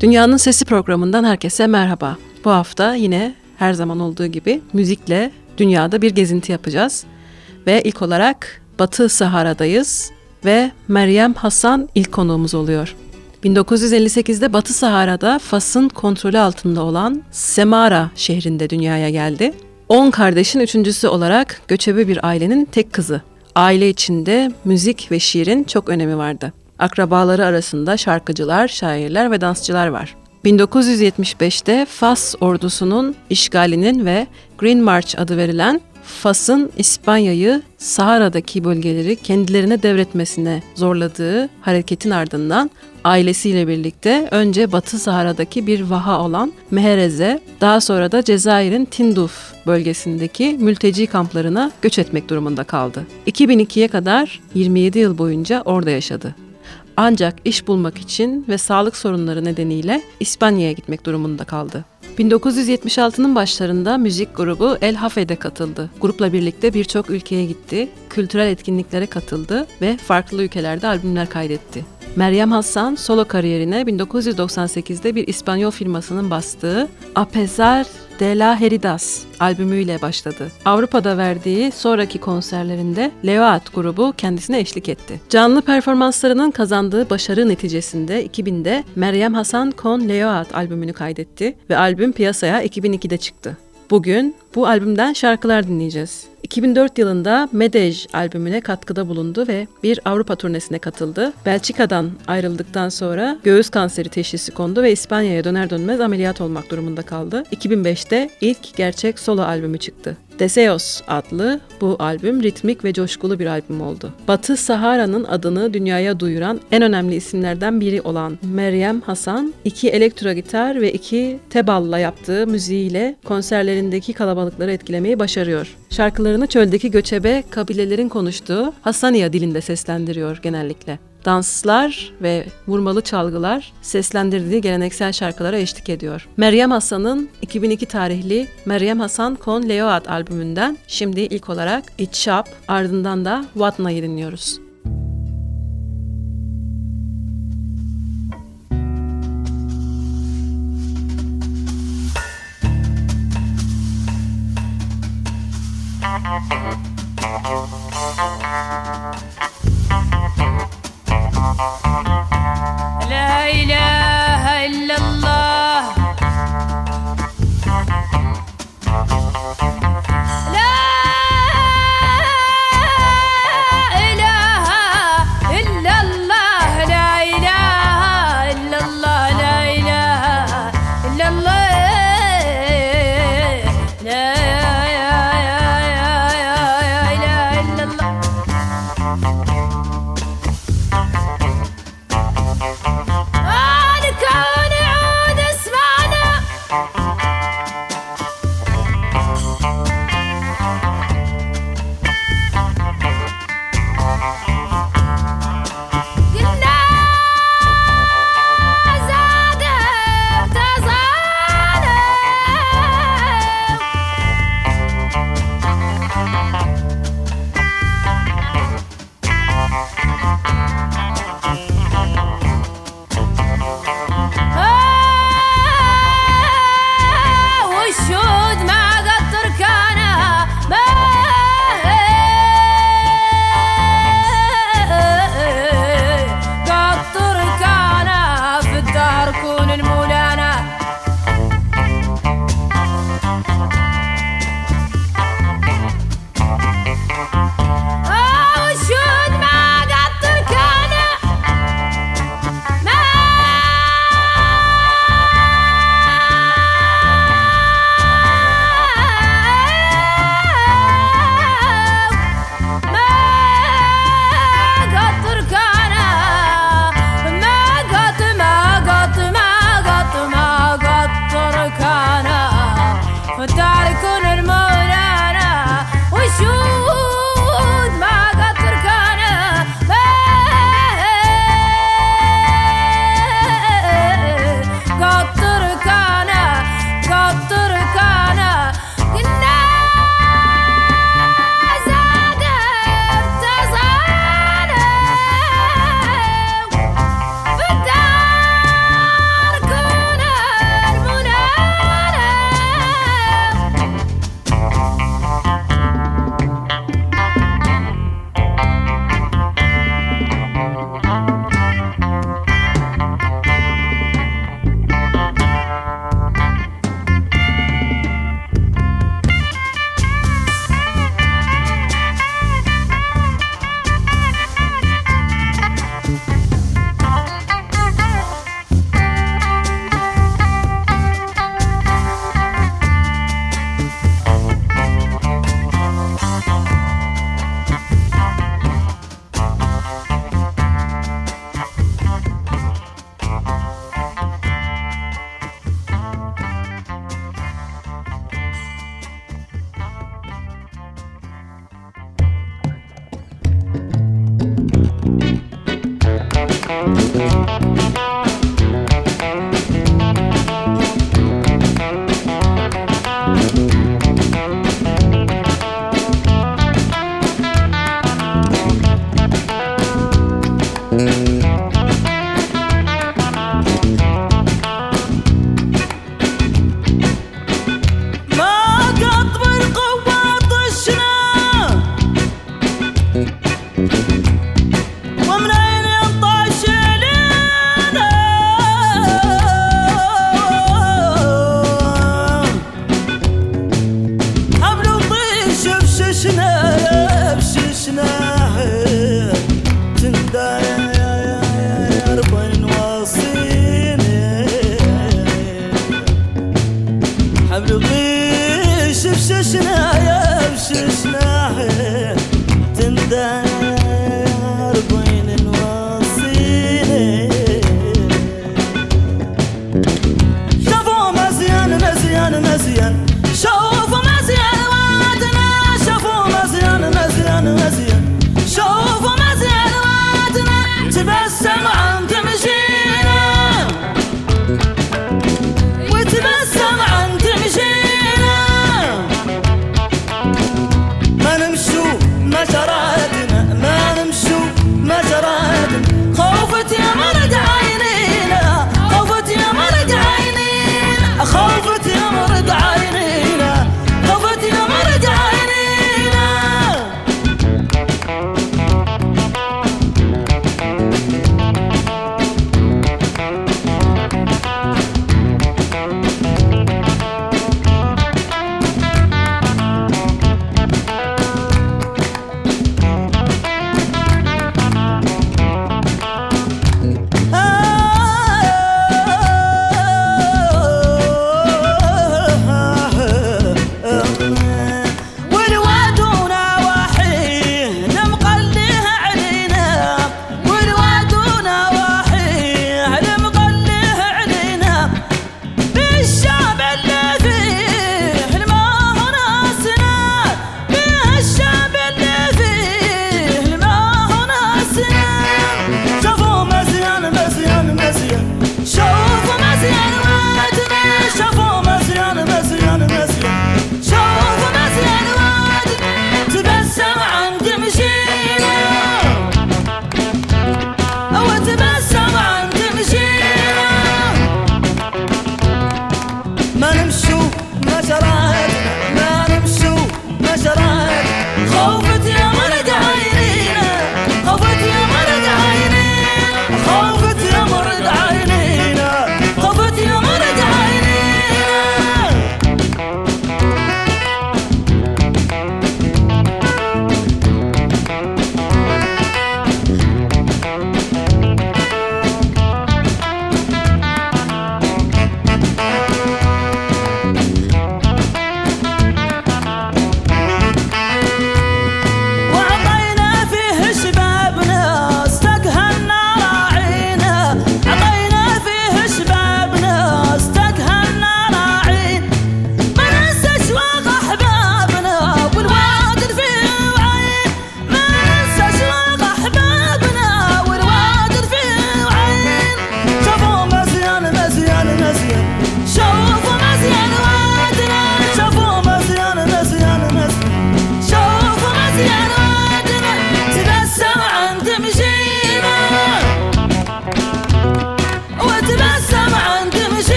Dünyanın Sesi programından herkese merhaba. Bu hafta yine her zaman olduğu gibi müzikle dünyada bir gezinti yapacağız. Ve ilk olarak Batı Sahara'dayız ve Meryem Hasan ilk konuğumuz oluyor. 1958'de Batı Sahara'da Fas'ın kontrolü altında olan Semara şehrinde dünyaya geldi. 10 kardeşin üçüncüsü olarak göçebe bir ailenin tek kızı. Aile içinde müzik ve şiirin çok önemi vardı. Akrabaları arasında şarkıcılar, şairler ve dansçılar var. 1975'te Fas ordusunun işgalinin ve Green March adı verilen Fas'ın İspanya'yı Sahara'daki bölgeleri kendilerine devretmesine zorladığı hareketin ardından ailesiyle birlikte önce Batı Sahara'daki bir vaha olan Meherez'e, daha sonra da Cezayir'in Tinduf bölgesindeki mülteci kamplarına göç etmek durumunda kaldı. 2002'ye kadar 27 yıl boyunca orada yaşadı. Ancak iş bulmak için ve sağlık sorunları nedeniyle İspanya'ya gitmek durumunda kaldı. 1976'nın başlarında müzik grubu El Hafe'de katıldı. Grupla birlikte birçok ülkeye gitti, kültürel etkinliklere katıldı ve farklı ülkelerde albümler kaydetti. Meryem Hassan solo kariyerine 1998'de bir İspanyol firmasının bastığı Apesar de la Heridas albümüyle başladı. Avrupa'da verdiği sonraki konserlerinde Leoat grubu kendisine eşlik etti. Canlı performanslarının kazandığı başarı neticesinde 2000'de Meryem Hasan Con Leoat albümünü kaydetti ve albüm piyasaya 2002'de çıktı. Bugün bu albümden şarkılar dinleyeceğiz. 2004 yılında Medej albümüne katkıda bulundu ve bir Avrupa turnesine katıldı. Belçika'dan ayrıldıktan sonra göğüs kanseri teşhisi kondu ve İspanya'ya döner dönmez ameliyat olmak durumunda kaldı. 2005'te ilk gerçek solo albümü çıktı. Deseos adlı bu albüm ritmik ve coşkulu bir albüm oldu. Batı Sahara'nın adını dünyaya duyuran en önemli isimlerden biri olan Meryem Hasan, iki elektro gitar ve iki teballa yaptığı müziğiyle konserlerindeki kalabalıkları etkilemeyi başarıyor. Şarkılarını çöldeki göçebe kabilelerin konuştuğu Hassaniya dilinde seslendiriyor genellikle danslar ve vurmalı çalgılar seslendirdiği geleneksel şarkılara eşlik ediyor. Meryem Hasan'ın 2002 tarihli Meryem Hasan Con Leoat albümünden şimdi ilk olarak It Shop ardından da Vatna'yı dinliyoruz.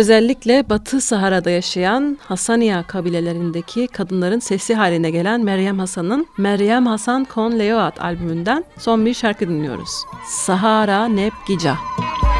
Özellikle Batı Sahara'da yaşayan Hasaniya kabilelerindeki kadınların sesi haline gelen Meryem Hasan'ın Meryem Hasan Kon Leoat albümünden son bir şarkı dinliyoruz. Sahara Nep Gica. Müzik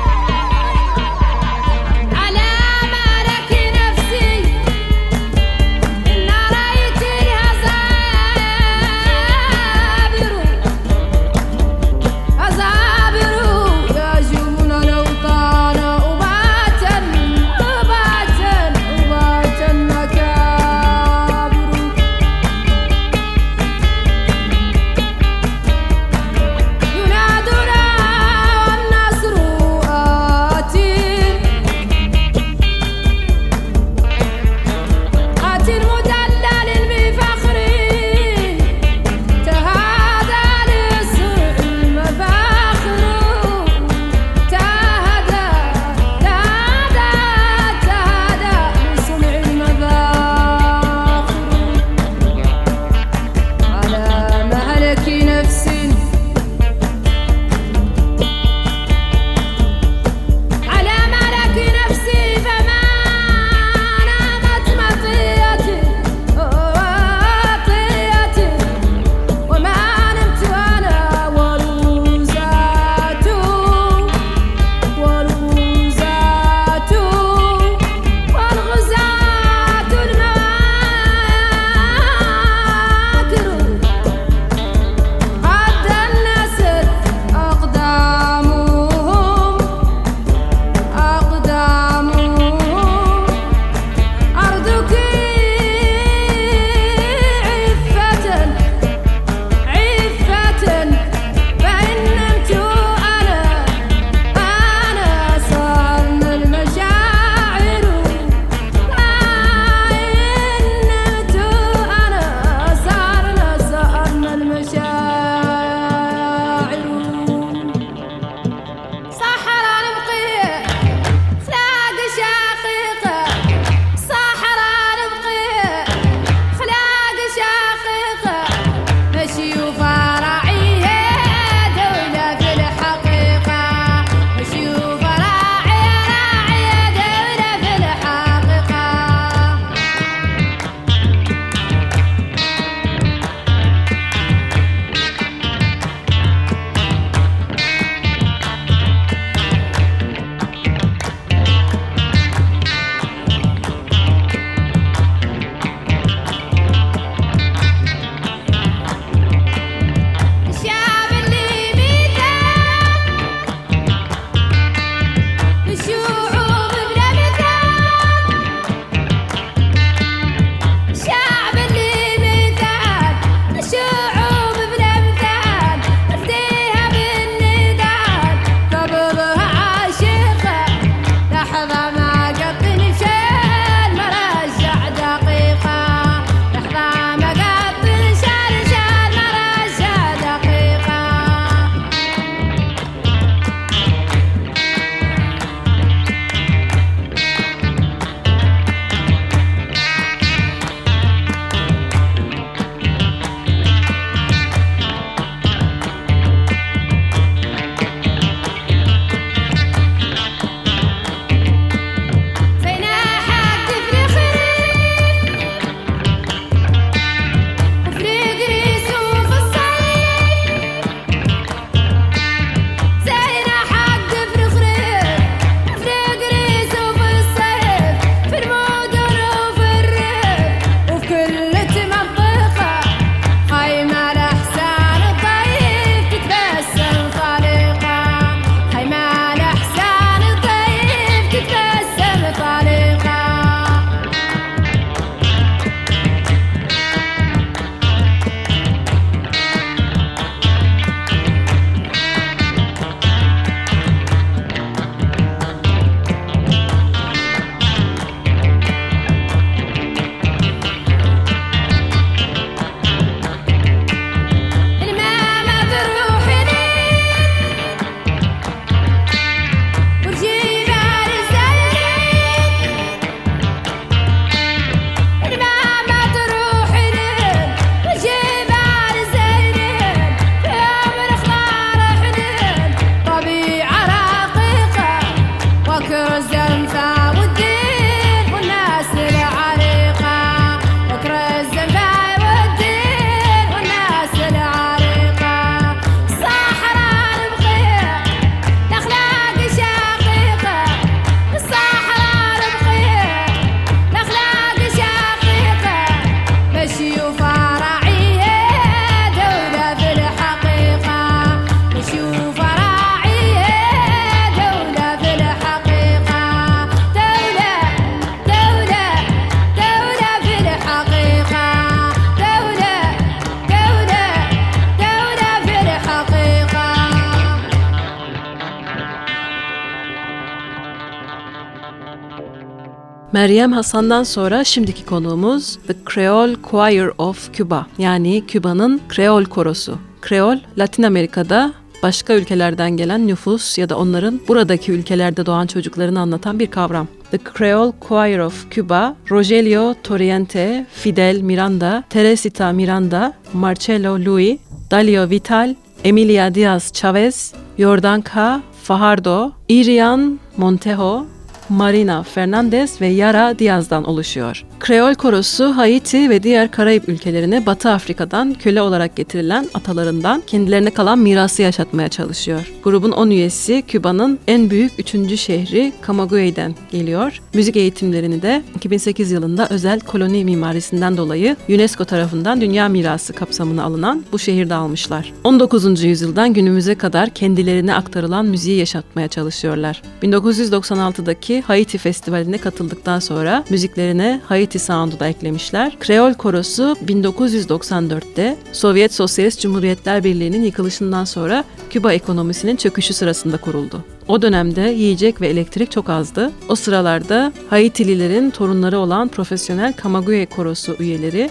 Meryem Hasan'dan sonra şimdiki konuğumuz The Creole Choir of Cuba yani Küba'nın Kreol korosu. Kreol, Latin Amerika'da başka ülkelerden gelen nüfus ya da onların buradaki ülkelerde doğan çocuklarını anlatan bir kavram. The Creole Choir of Cuba, Rogelio Torriente, Fidel Miranda, Teresita Miranda, Marcelo Louis, Dalio Vital, Emilia Diaz Chavez, Jordan K. Fajardo, Irian Montejo, Marina Fernandez ve Yara Diaz'dan oluşuyor. Kreol korosu Haiti ve diğer Karayip ülkelerine Batı Afrika'dan köle olarak getirilen atalarından kendilerine kalan mirası yaşatmaya çalışıyor. Grubun 10 üyesi Küba'nın en büyük 3. şehri Camagüey'den geliyor. Müzik eğitimlerini de 2008 yılında özel koloni mimarisinden dolayı UNESCO tarafından Dünya Mirası kapsamına alınan bu şehirde almışlar. 19. yüzyıldan günümüze kadar kendilerine aktarılan müziği yaşatmaya çalışıyorlar. 1996'daki Haiti Festivali'ne katıldıktan sonra müziklerine Haiti Sound'u da eklemişler. Kreol Korosu 1994'te Sovyet Sosyalist Cumhuriyetler Birliği'nin yıkılışından sonra Küba ekonomisinin çöküşü sırasında kuruldu. O dönemde yiyecek ve elektrik çok azdı. O sıralarda Haitililerin torunları olan profesyonel Kamaguye Korosu üyeleri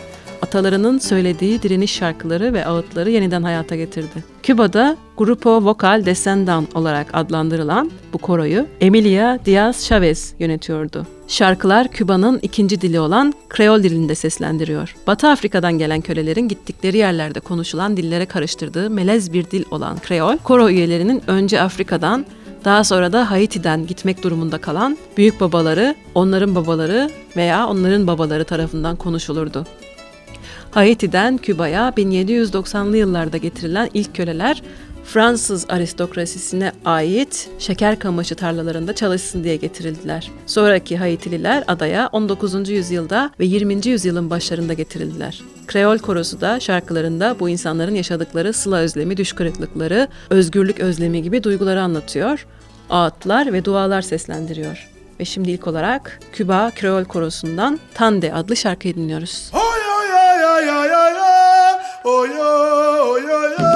atalarının söylediği direniş şarkıları ve ağıtları yeniden hayata getirdi. Küba'da Grupo Vocal Descendant olarak adlandırılan bu koroyu Emilia Diaz Chavez yönetiyordu. Şarkılar Küba'nın ikinci dili olan Kreol dilinde seslendiriyor. Batı Afrika'dan gelen kölelerin gittikleri yerlerde konuşulan dillere karıştırdığı melez bir dil olan Kreol, koro üyelerinin önce Afrika'dan daha sonra da Haiti'den gitmek durumunda kalan büyük babaları, onların babaları veya onların babaları tarafından konuşulurdu. Haiti'den Küba'ya 1790'lı yıllarda getirilen ilk köleler Fransız aristokrasisine ait şeker kamışı tarlalarında çalışsın diye getirildiler. Sonraki Haitililer adaya 19. yüzyılda ve 20. yüzyılın başlarında getirildiler. Kreol korosu da şarkılarında bu insanların yaşadıkları sıla özlemi, düş kırıklıkları, özgürlük özlemi gibi duyguları anlatıyor. Ağıtlar ve dualar seslendiriyor. Ve şimdi ilk olarak Küba Kreol Korosu'ndan Tande adlı şarkıyı dinliyoruz. Oy Yeah yeah yeah, oh yeah oh yeah yeah.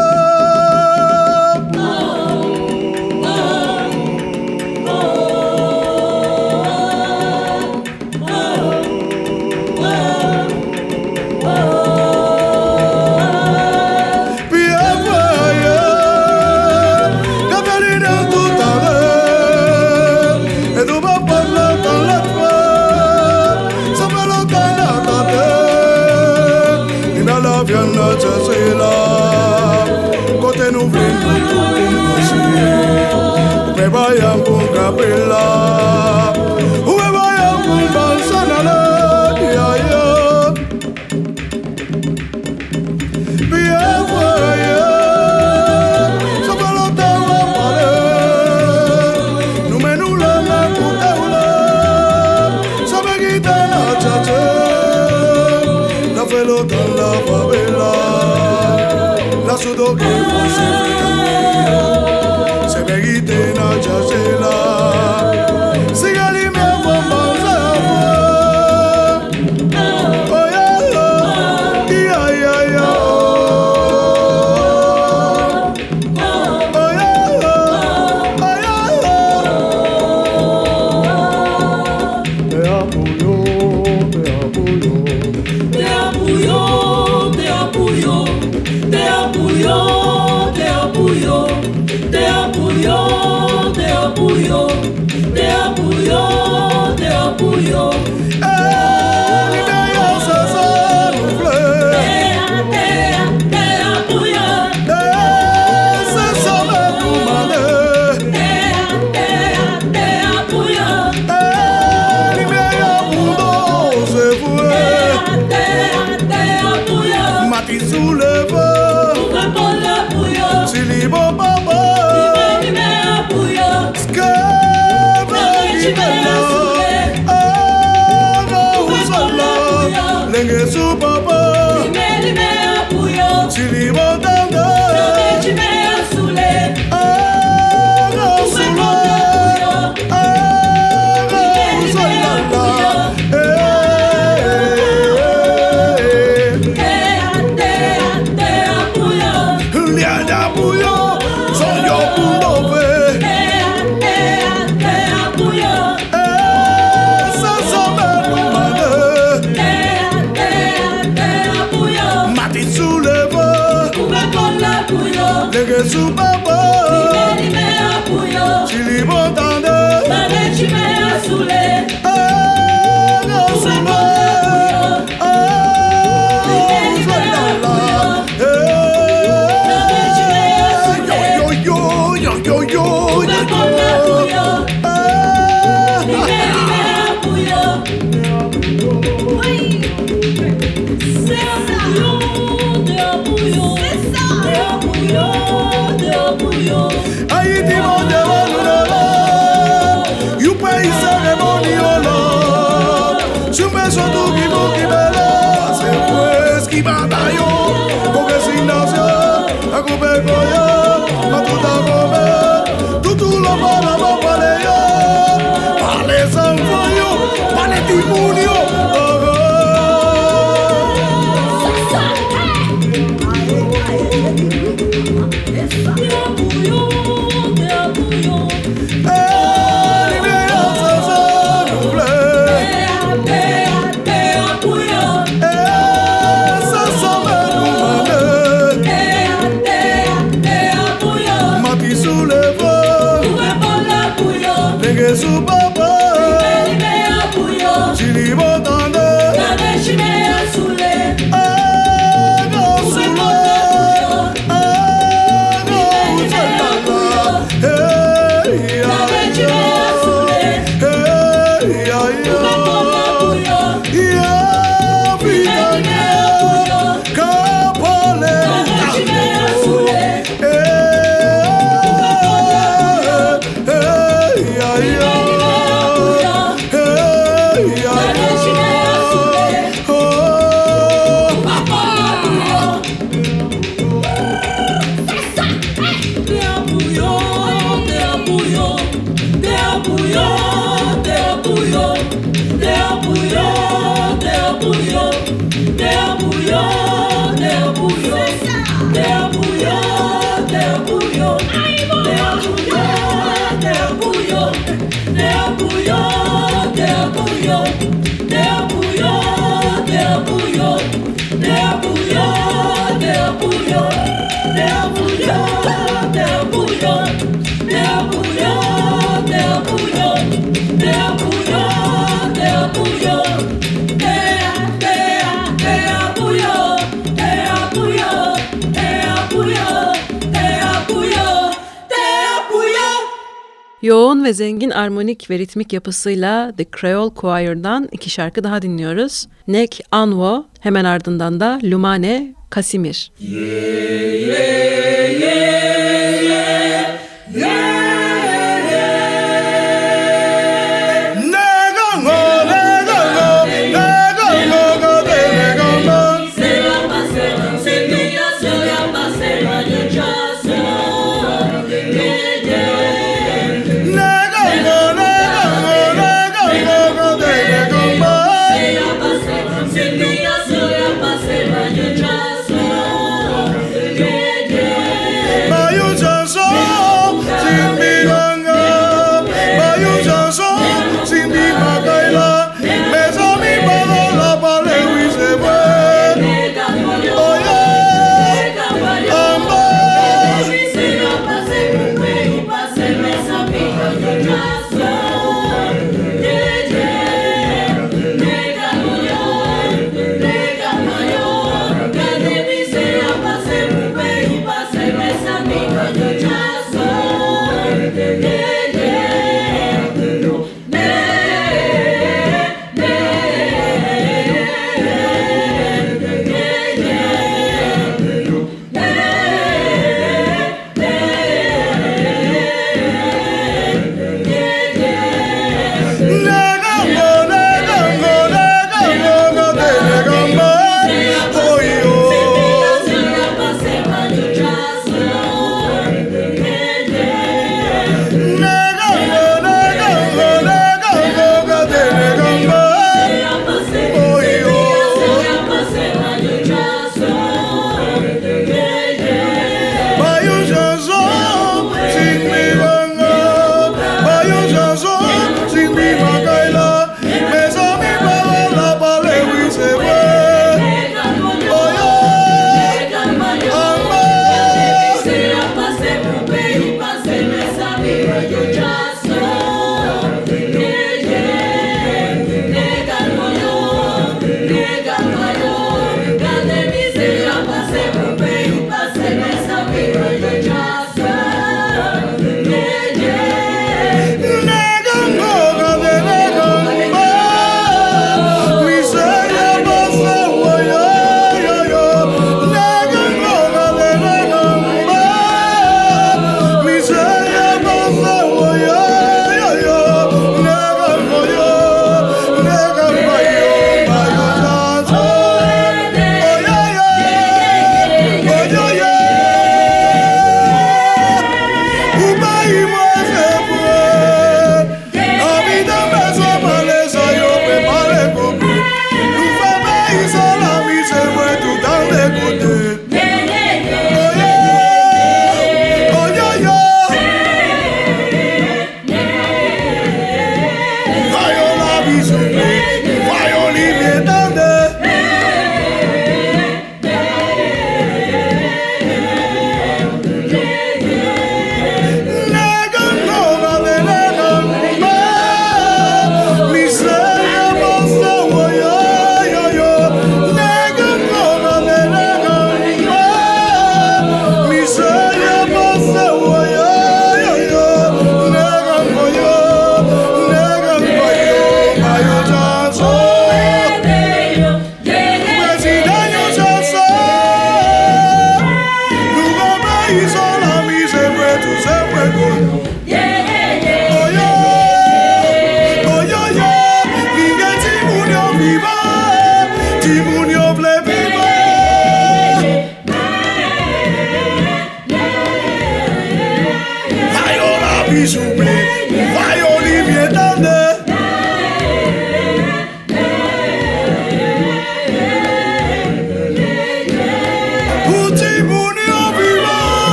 Yoğun ve zengin armonik ve ritmik yapısıyla The Creole Choir'dan iki şarkı daha dinliyoruz. Nek Anwo, hemen ardından da Lumane Kasimir. Yeah, yeah, yeah.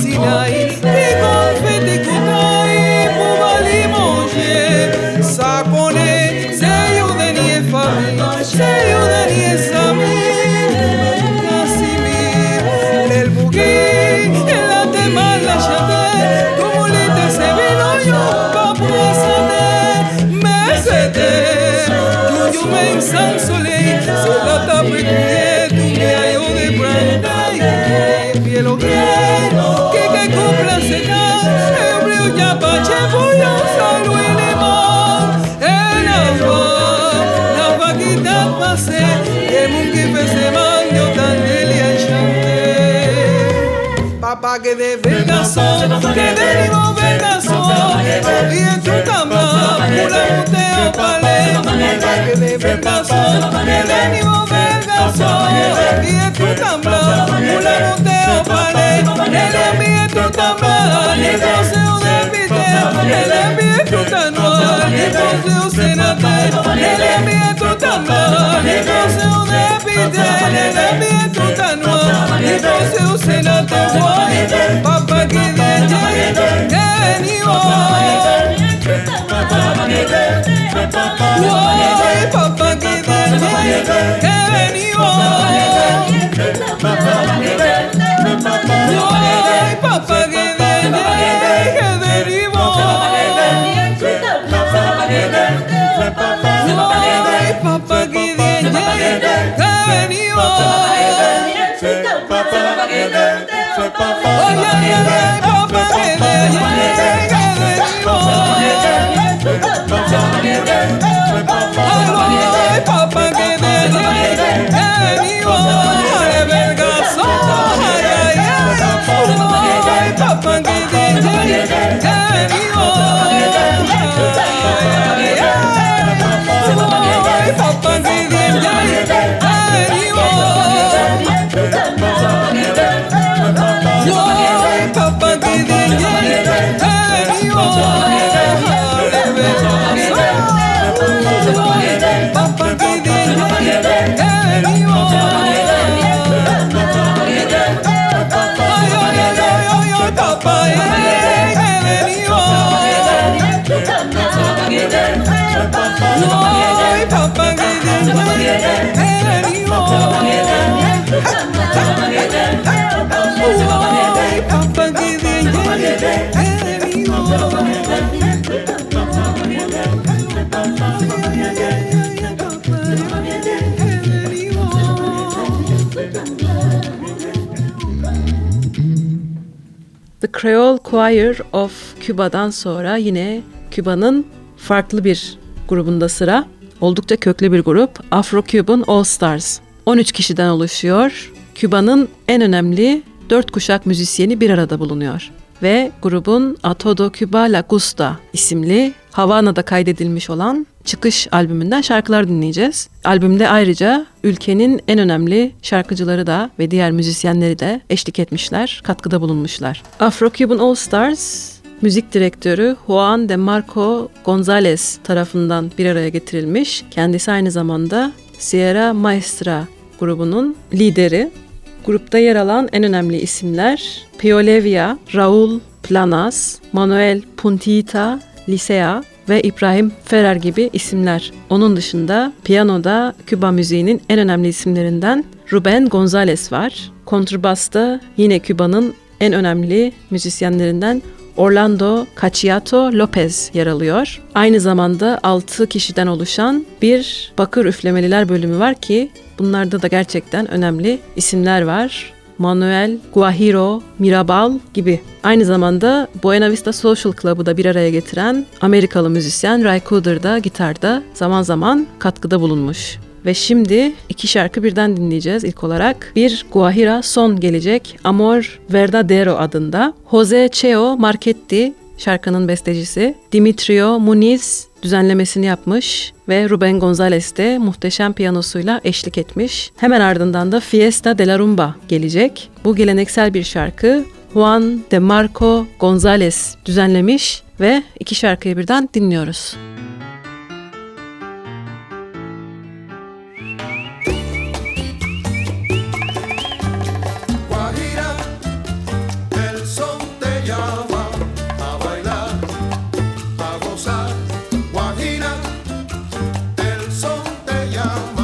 Sinai que de vergazo, que de vivo vergazo, podía chutama, pura uteo palé, que de vergazo, que de vivo vergazo, podía chutama, pura uteo palé, que de vivo vergazo, elembi etutano likonzio senatel elembi etutano likonzio nebitel elembi etutano likonzio senatel papakideje denio Woi papa kideje denio Soy papá. Oye, oye, oye. Lord. Creole Choir of Cuba'dan sonra yine Küba'nın farklı bir grubunda sıra. Oldukça köklü bir grup Afro-Cuban All Stars. 13 kişiden oluşuyor. Küba'nın en önemli dört kuşak müzisyeni bir arada bulunuyor. Ve grubun A Todo Cuba La Gusta isimli Havana'da kaydedilmiş olan çıkış albümünden şarkılar dinleyeceğiz. Albümde ayrıca ülkenin en önemli şarkıcıları da ve diğer müzisyenleri de eşlik etmişler, katkıda bulunmuşlar. Afro-Cuban All Stars müzik direktörü Juan de Marco Gonzalez tarafından bir araya getirilmiş. Kendisi aynı zamanda Sierra Maestra grubunun lideri. Grupta yer alan en önemli isimler Piolevia, Raul Planas, Manuel Puntita, Lisea ve İbrahim Ferrer gibi isimler. Onun dışında piyanoda Küba müziğinin en önemli isimlerinden Ruben Gonzalez var. Kontrbasta yine Küba'nın en önemli müzisyenlerinden Orlando Caciato Lopez yer alıyor. Aynı zamanda 6 kişiden oluşan bir bakır üflemeliler bölümü var ki bunlarda da gerçekten önemli isimler var. Manuel, Guajiro, Mirabal gibi. Aynı zamanda Buena Vista Social Club'ı da bir araya getiren Amerikalı müzisyen Ray Cooder da gitarda zaman zaman katkıda bulunmuş. Ve şimdi iki şarkı birden dinleyeceğiz ilk olarak. Bir Guajira son gelecek Amor Verdadero adında. Jose Cheo Marchetti şarkının bestecisi. Dimitrio Muniz düzenlemesini yapmış ve Ruben Gonzalez de muhteşem piyanosuyla eşlik etmiş. Hemen ardından da Fiesta de la Rumba gelecek. Bu geleneksel bir şarkı Juan de Marco Gonzalez düzenlemiş ve iki şarkıyı birden dinliyoruz. De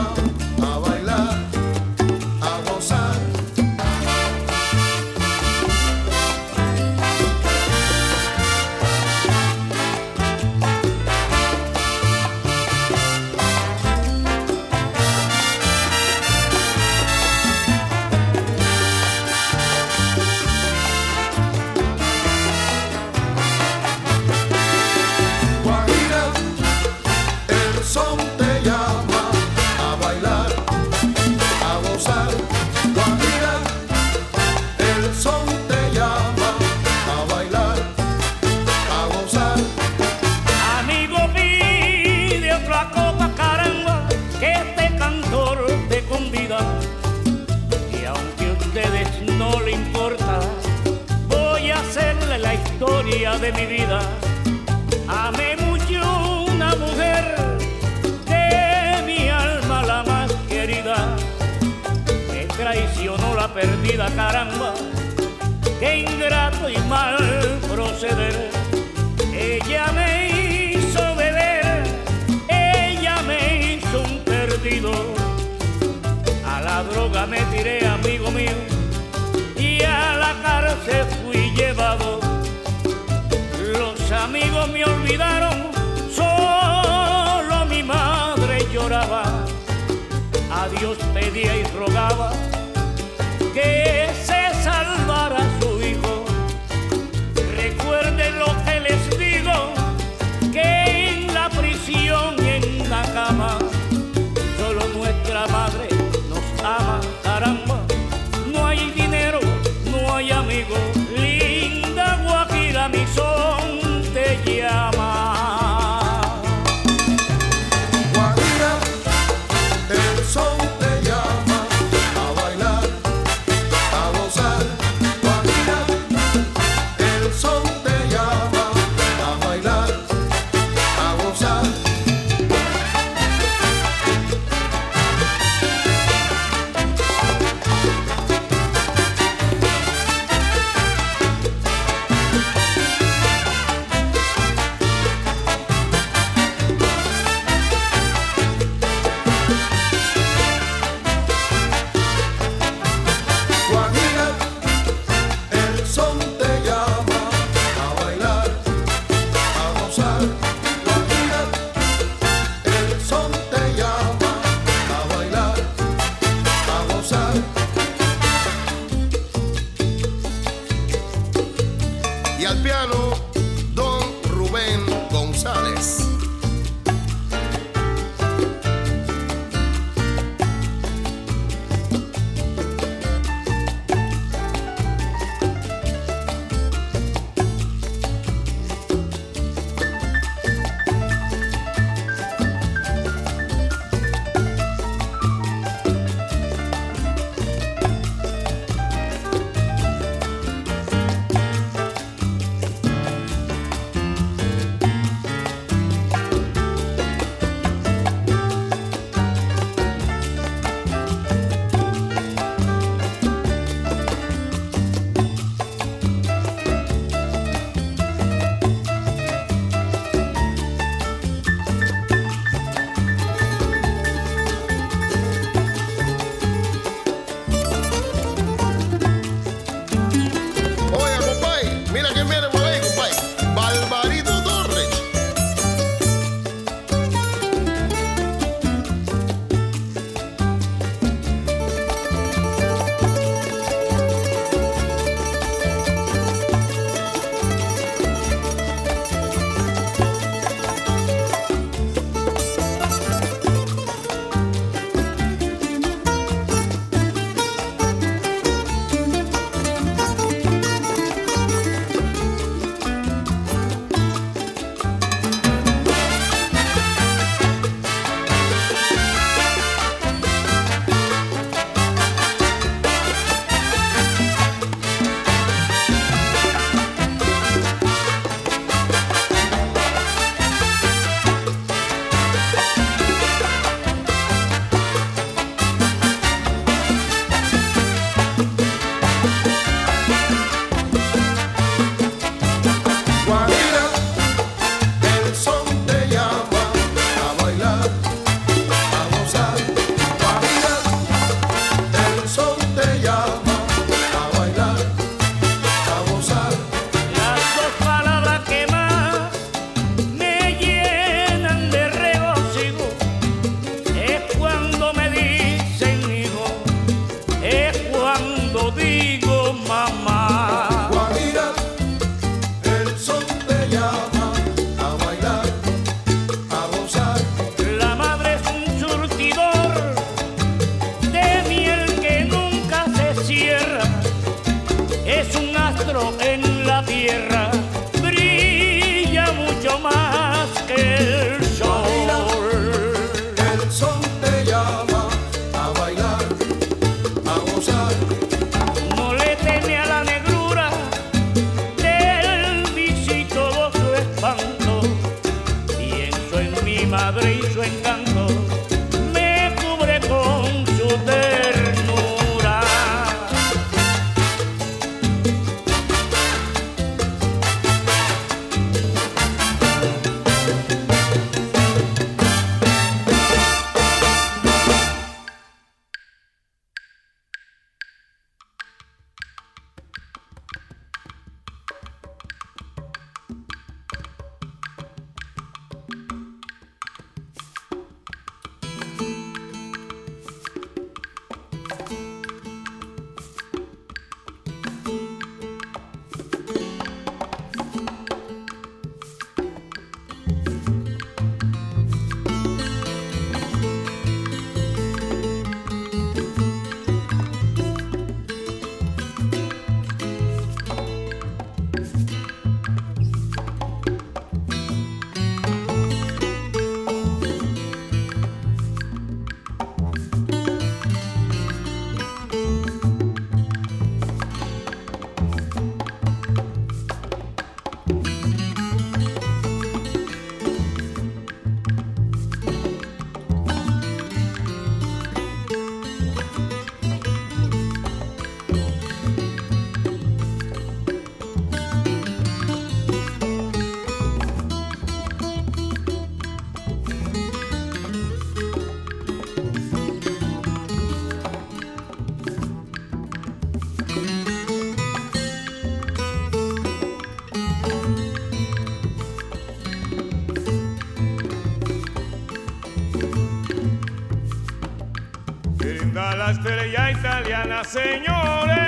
Brinda la estrella italiana, señores.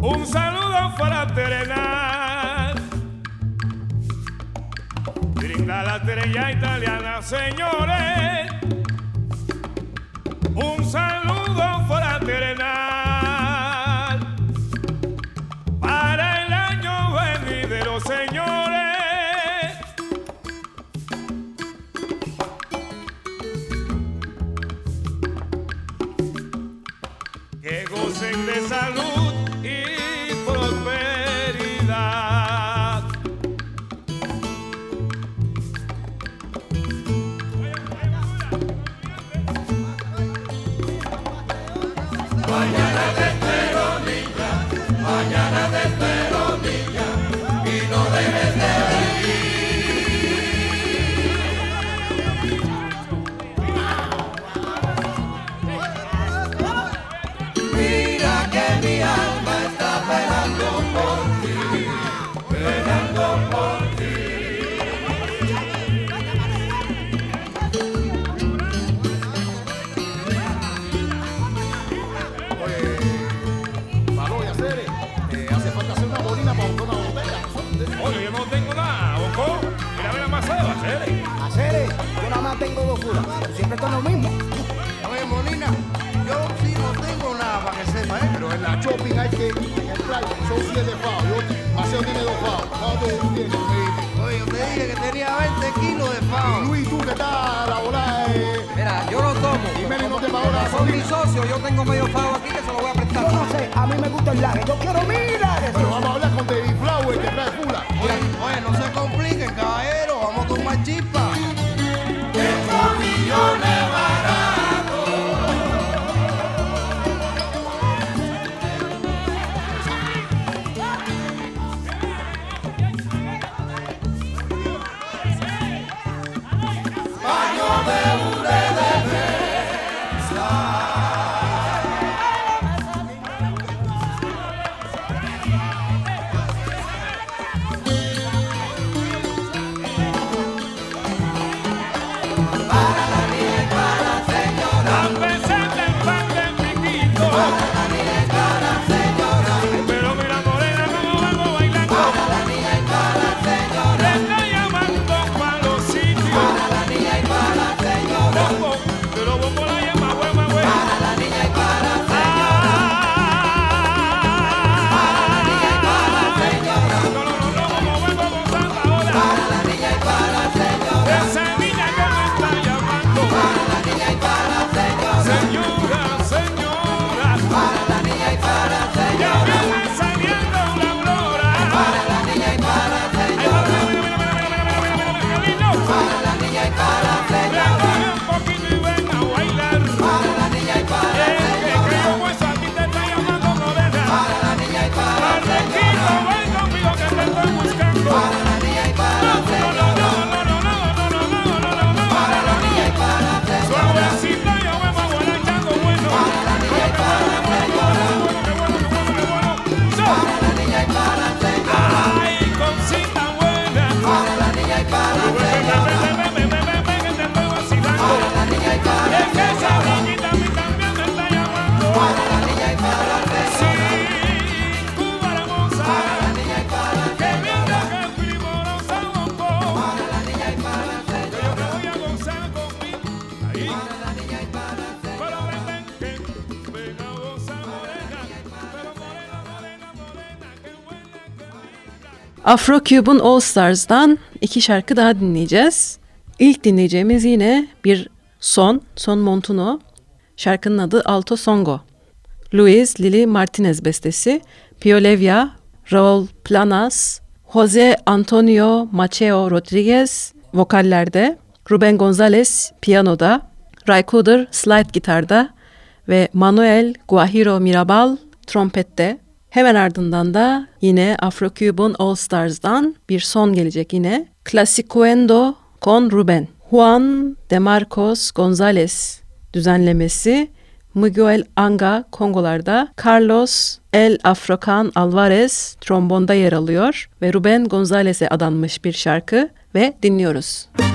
Un saludo fraternal. Brinda la estrella italiana, señores. Un saludo fraternal. Tengo dos curas, siempre está lo mismo. Oye, Molina, yo sí no tengo nada para que sepa, ¿eh? Pero en la shopping hay que, en el playa, son siete pavos. Yo, Maceo tiene dos pavos. ¿Cuánto tú tienes? Oye, yo te dije que tenía 20 kilos de pavo. Y Luis, tú que estás a la bola, eh. Mira, yo no tomo. Y Meli no te pagó la Son mis socios, yo tengo medio pago aquí que se lo voy a prestar. Yo no sé, a mí me gusta el lago, yo quiero mirar eso. Pero vamos a hablar con David Flower que trae fula. Oye, oye, no se compliquen, Afro Cube'un All Stars'dan iki şarkı daha dinleyeceğiz. İlk dinleyeceğimiz yine bir son, son Montuno. Şarkının adı Alto Songo. Luis Lili Martinez bestesi, Pio Levia, Raul Planas, Jose Antonio Macheo Rodriguez vokallerde, Ruben Gonzalez piyanoda, Ray Cooder slide gitarda ve Manuel Guajiro Mirabal trompette. Hemen ardından da yine Afro-Cuban All Stars'dan bir son gelecek yine. Clasicuendo con Ruben. Juan de Marcos Gonzalez düzenlemesi Miguel Anga Kongolarda, Carlos El Afrocan Alvarez trombonda yer alıyor ve Ruben Gonzalez'e adanmış bir şarkı ve dinliyoruz. Müzik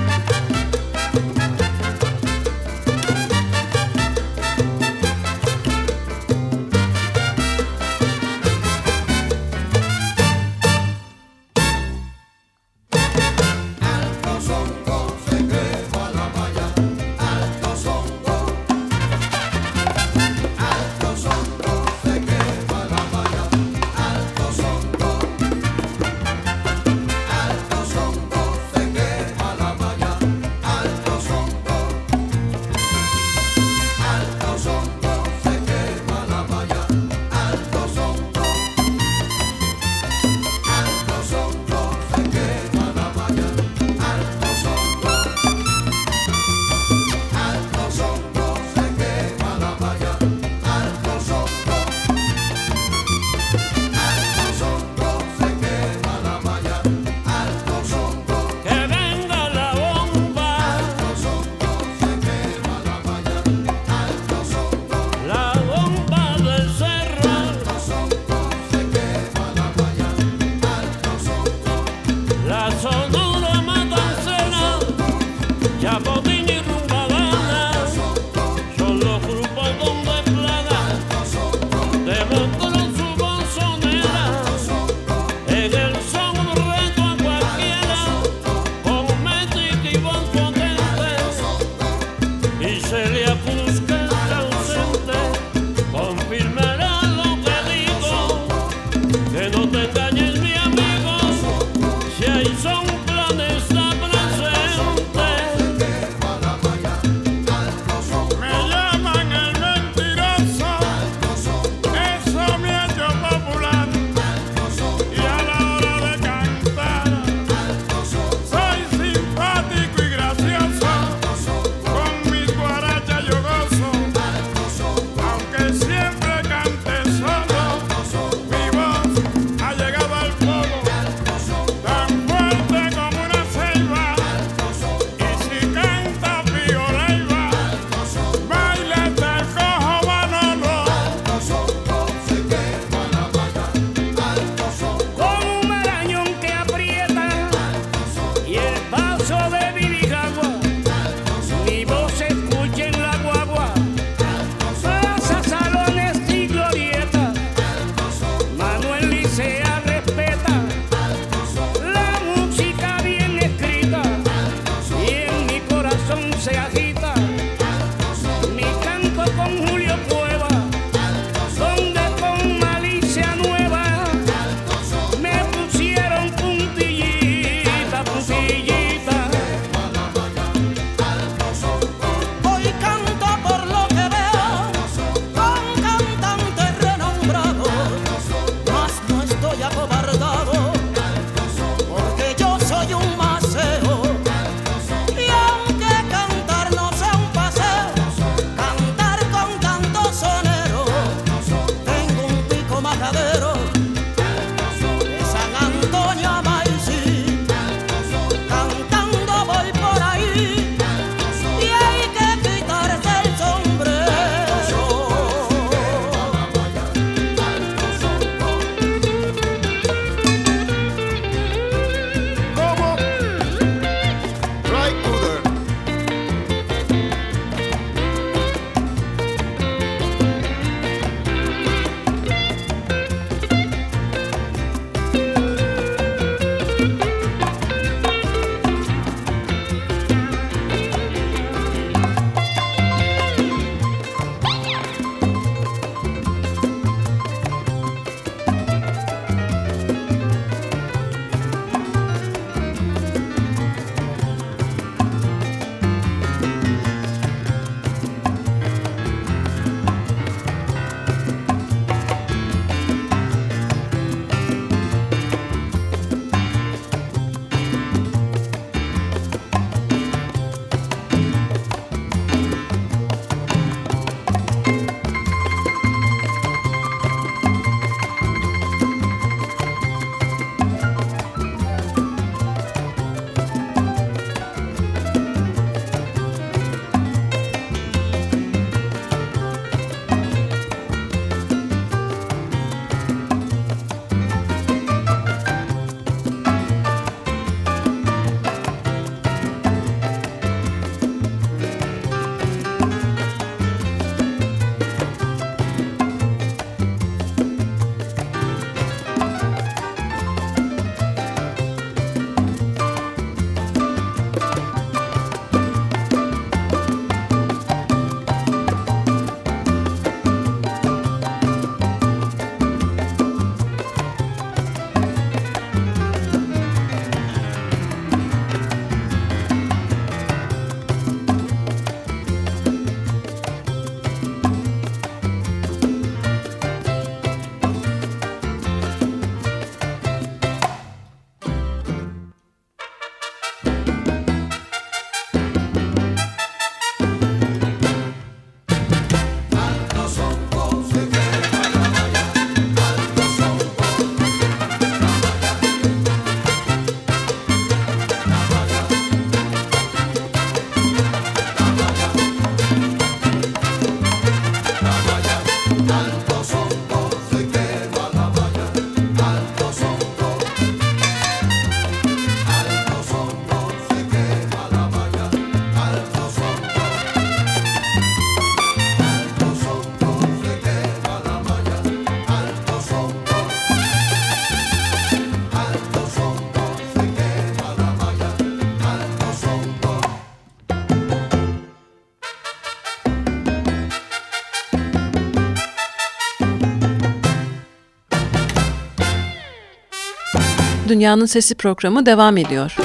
Dünyanın Sesi programı devam ediyor.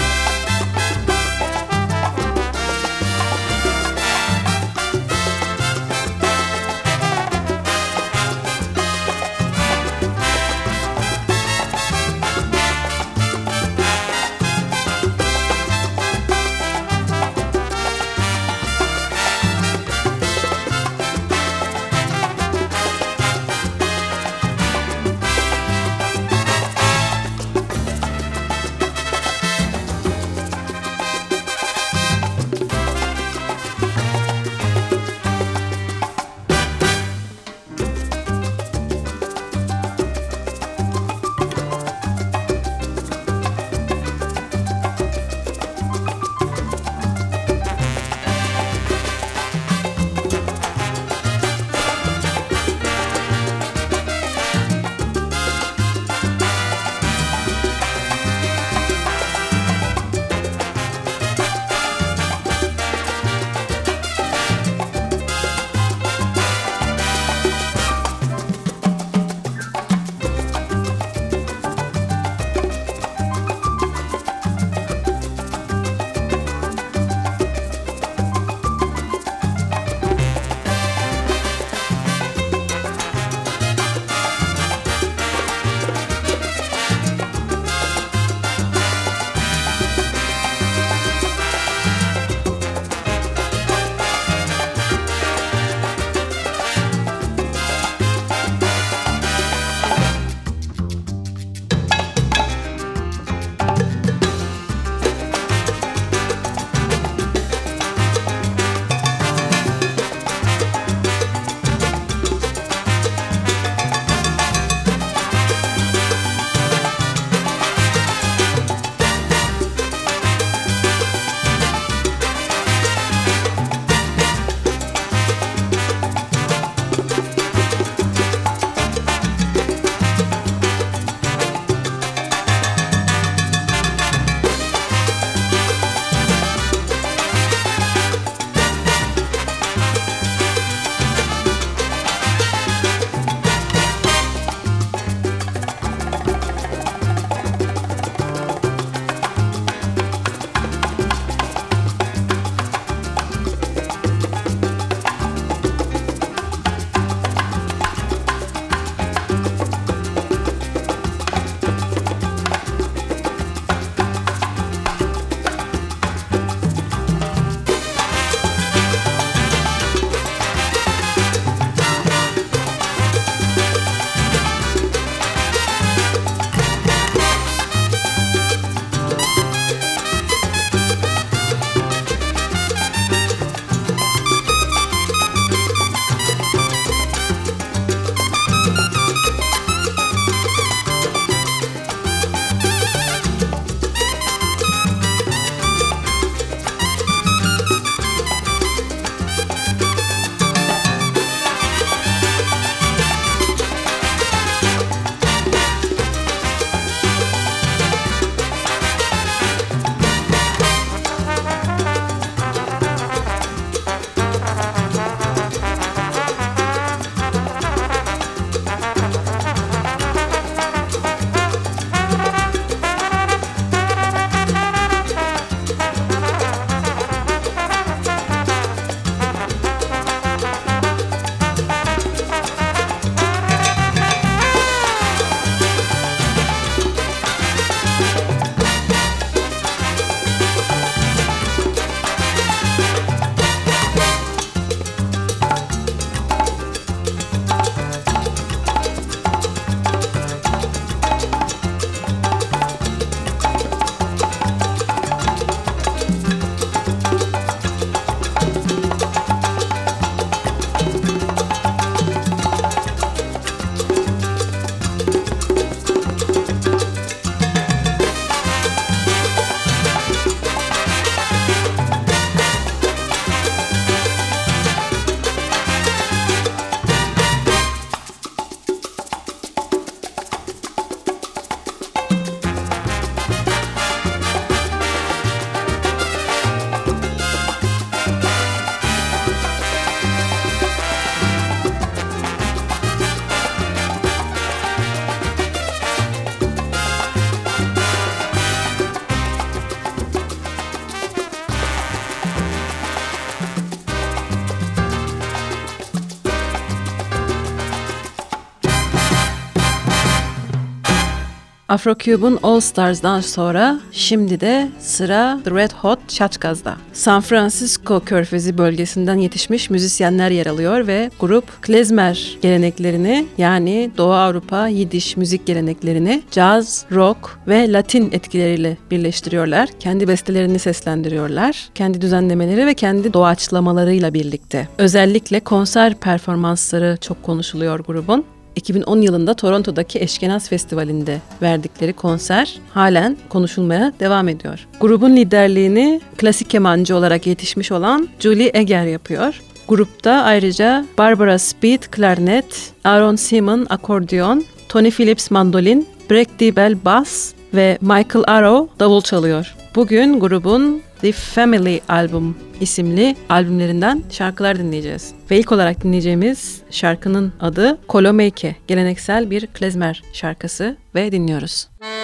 Afrocube'un All Stars'dan sonra şimdi de sıra The Red Hot Chachkas'da. San Francisco körfezi bölgesinden yetişmiş müzisyenler yer alıyor ve grup klezmer geleneklerini yani Doğu Avrupa Yidiş müzik geleneklerini caz, rock ve Latin etkileriyle birleştiriyorlar. Kendi bestelerini seslendiriyorlar. Kendi düzenlemeleri ve kendi doğaçlamalarıyla birlikte. Özellikle konser performansları çok konuşuluyor grubun. 2010 yılında Toronto'daki Eşkenaz Festivali'nde verdikleri konser halen konuşulmaya devam ediyor. Grubun liderliğini klasik kemancı olarak yetişmiş olan Julie Eger yapıyor. Grupta ayrıca Barbara Speed klarnet, Aaron Simon akordeon, Tony Phillips mandolin, Breck Dibel bass ve Michael Arrow davul çalıyor. Bugün grubun The Family Album isimli albümlerinden şarkılar dinleyeceğiz. Ve ilk olarak dinleyeceğimiz şarkının adı Kolomeyke, geleneksel bir klezmer şarkısı ve dinliyoruz. Música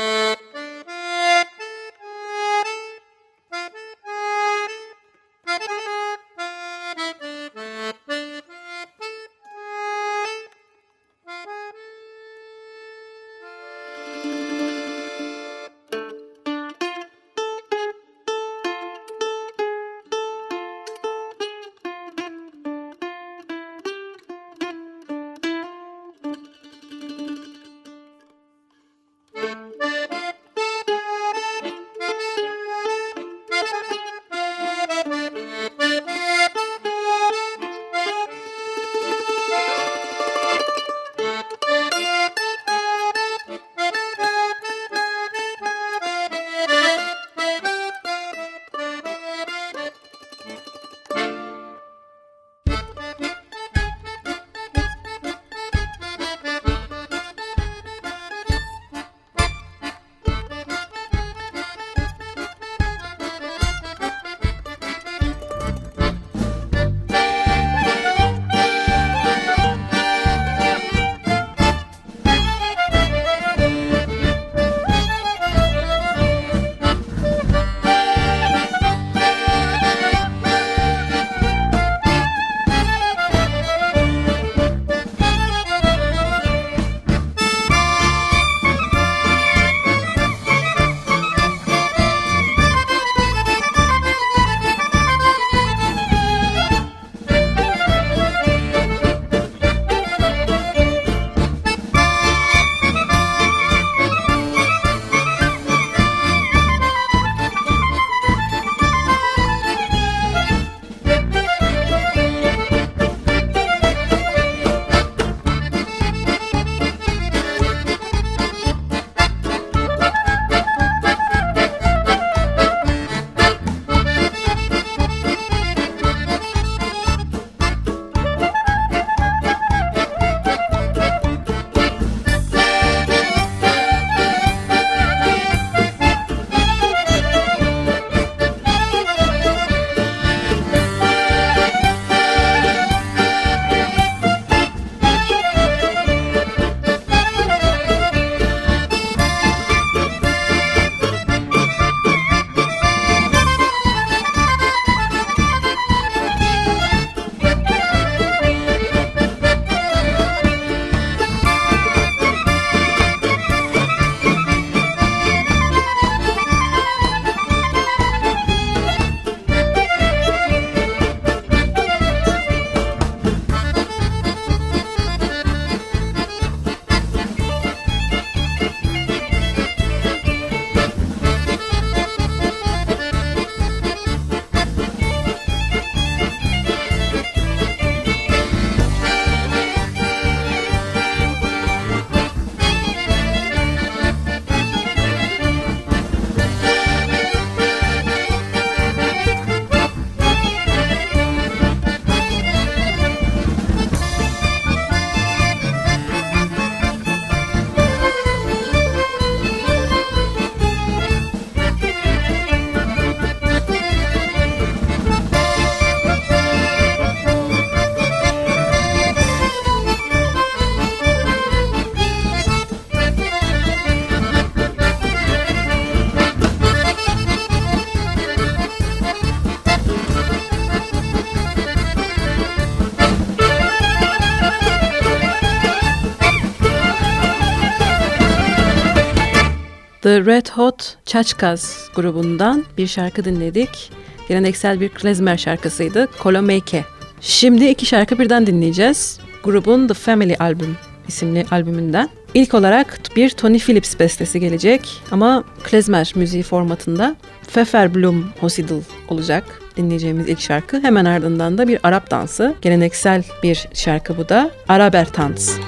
The Red Hot Chachkas grubundan bir şarkı dinledik. Geleneksel bir klezmer şarkısıydı. Kolomeyke. Şimdi iki şarkı birden dinleyeceğiz. Grubun The Family Album isimli albümünden. İlk olarak bir Tony Phillips bestesi gelecek ama klezmer müziği formatında Pfefferblum Hosidl olacak dinleyeceğimiz ilk şarkı. Hemen ardından da bir Arap dansı. Geleneksel bir şarkı bu da. Araber Tanz.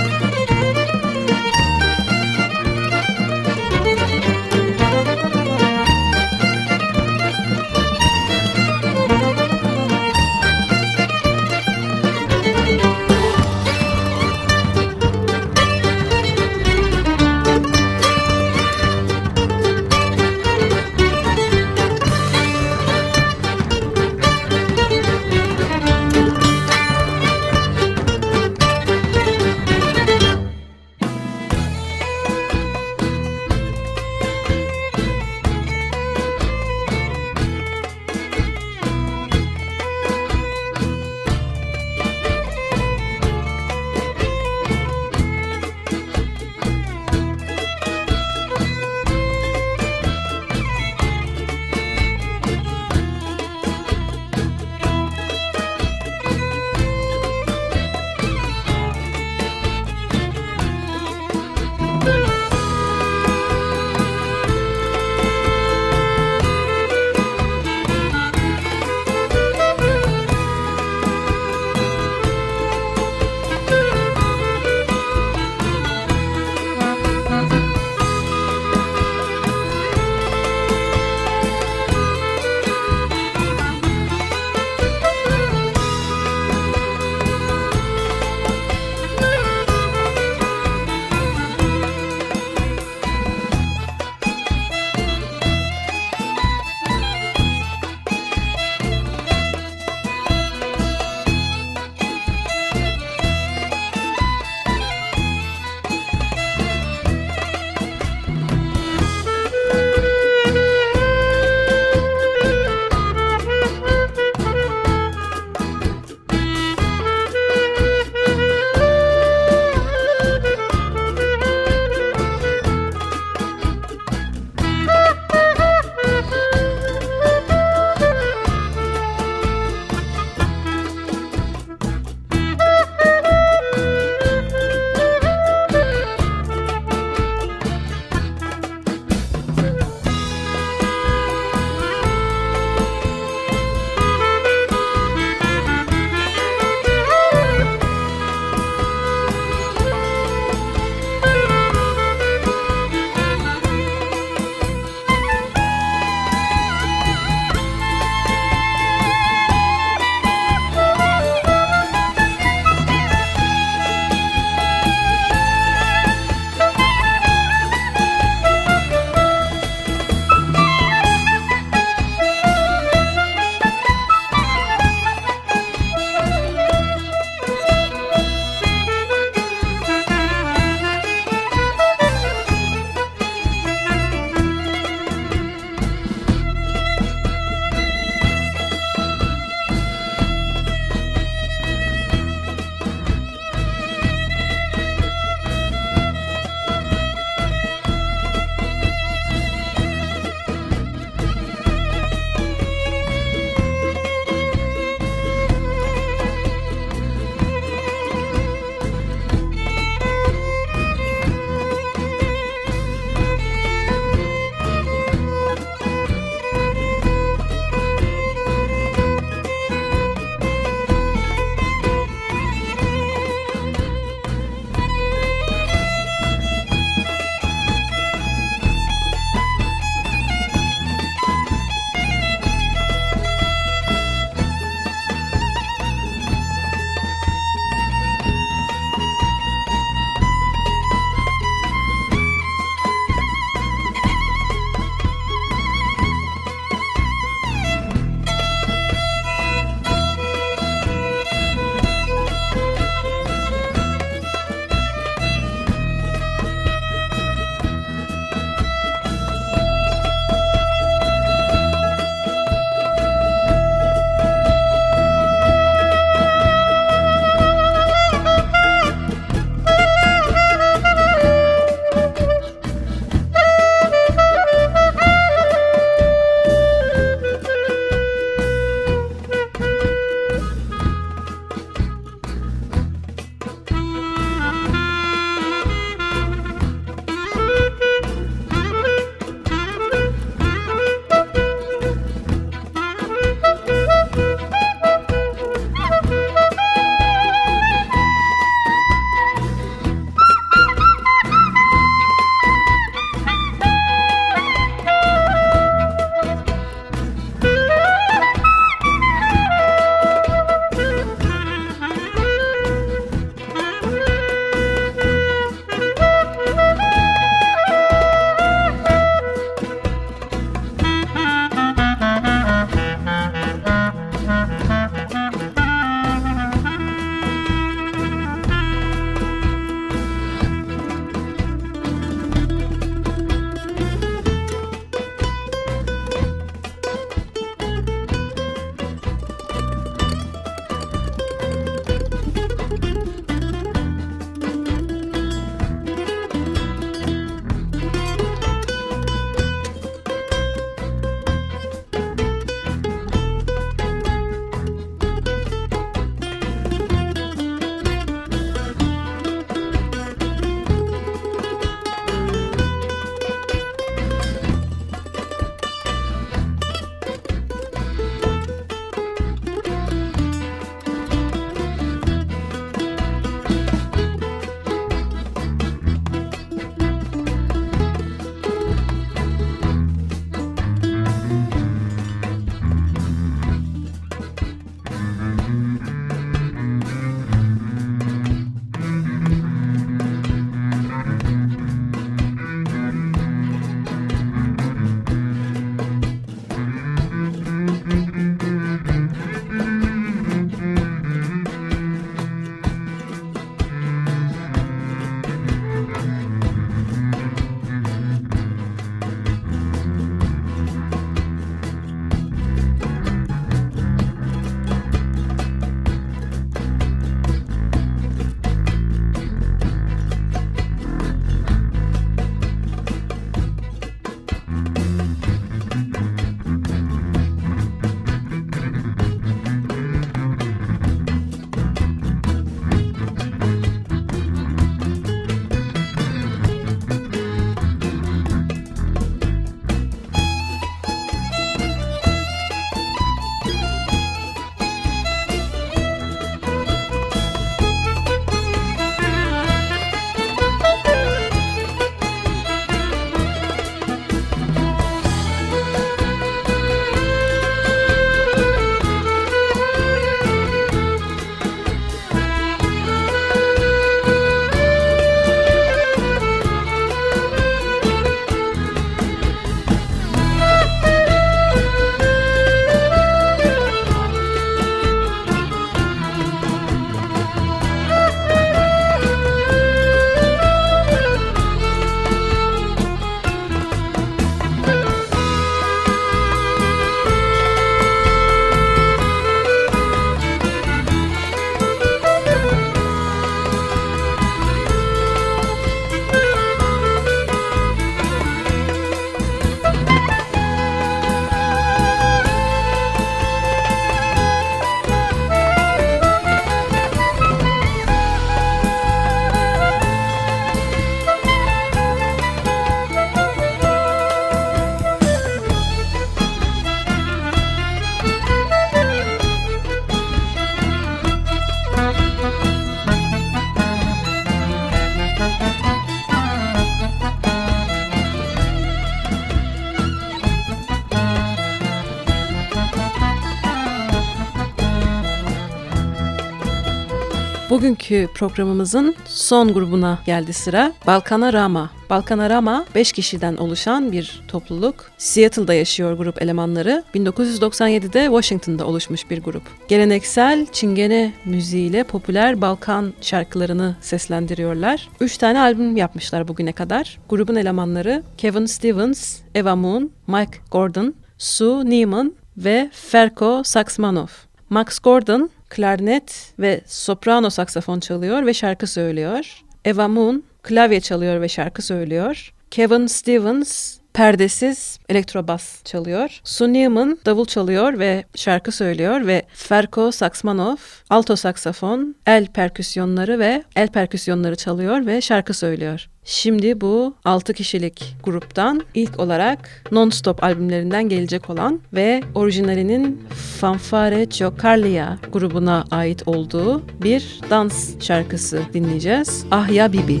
Bugünkü programımızın son grubuna geldi sıra. Balkana Rama. Balkana Rama 5 kişiden oluşan bir topluluk. Seattle'da yaşıyor grup elemanları. 1997'de Washington'da oluşmuş bir grup. Geleneksel Çingene müziğiyle popüler Balkan şarkılarını seslendiriyorlar. 3 tane albüm yapmışlar bugüne kadar. Grubun elemanları Kevin Stevens, Eva Moon, Mike Gordon, Sue Neiman ve Ferko Saksmanov. Max Gordon klarnet ve soprano saksafon çalıyor ve şarkı söylüyor. Eva Moon klavye çalıyor ve şarkı söylüyor. Kevin Stevens perdesiz elektrobas çalıyor. Su Newman davul çalıyor ve şarkı söylüyor ve Ferko Saksmanov alto saksafon, el perküsyonları ve el perküsyonları çalıyor ve şarkı söylüyor. Şimdi bu 6 kişilik gruptan ilk olarak Non-Stop albümlerinden gelecek olan ve orijinalinin Fanfare Giocarlia grubuna ait olduğu bir dans şarkısı dinleyeceğiz. Ah ya Bibi.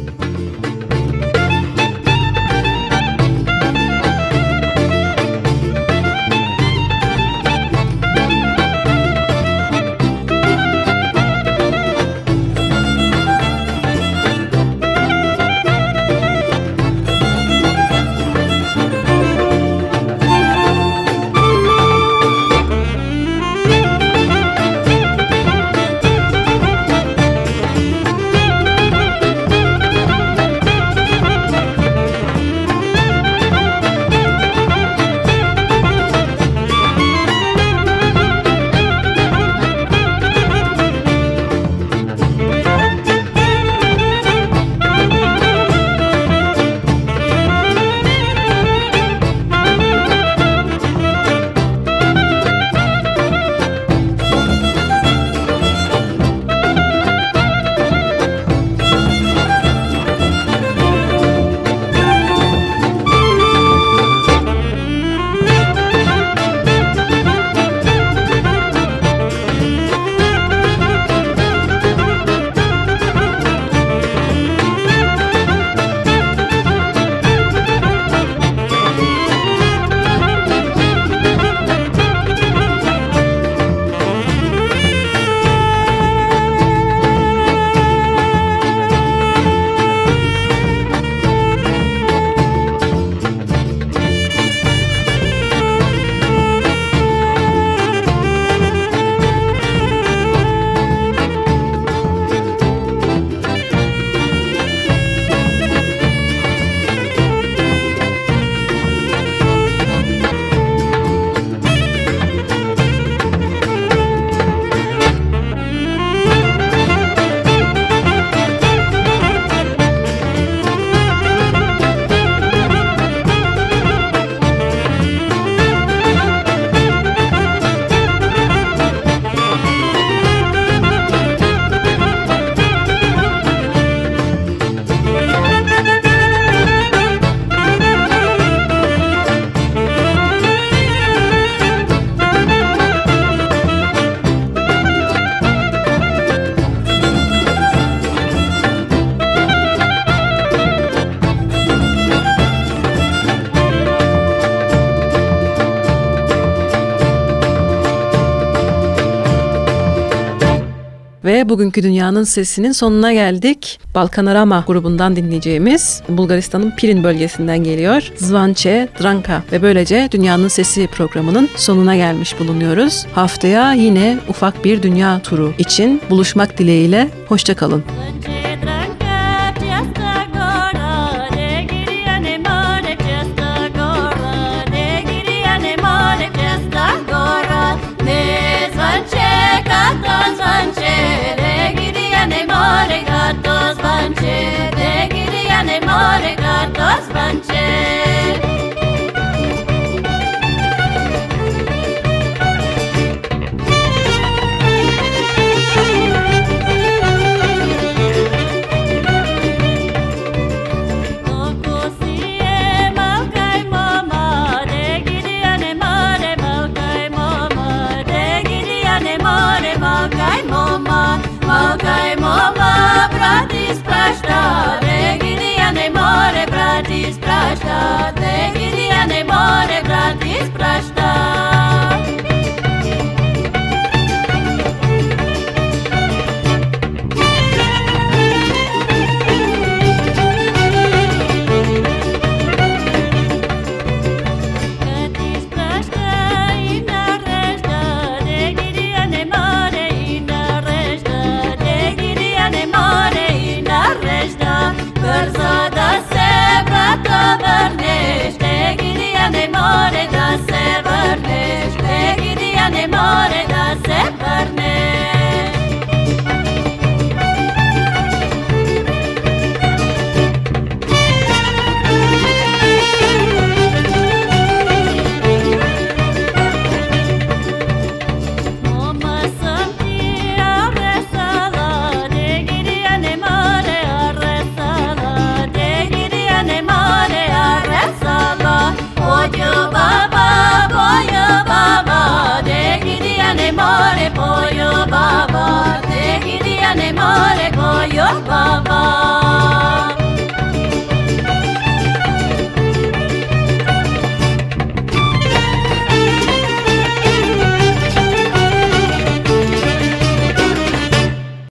Ve bugünkü Dünyanın Sesi'nin sonuna geldik. Balkanarama grubundan dinleyeceğimiz Bulgaristan'ın Pirin bölgesinden geliyor. Zvançe Dranka ve böylece Dünyanın Sesi programının sonuna gelmiş bulunuyoruz. Haftaya yine ufak bir dünya turu için buluşmak dileğiyle. Hoşçakalın. Sponges. निष्ट more da se vrneš, ne ja ne more da se vrneš. normal.